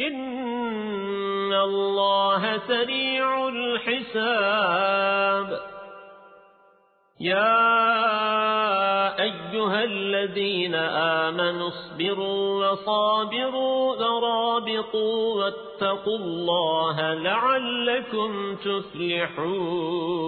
إن الله سريع الحساب يا أيها الذين آمنوا اصبروا وصابروا ورابطوا واتقوا الله لعلكم تفلحون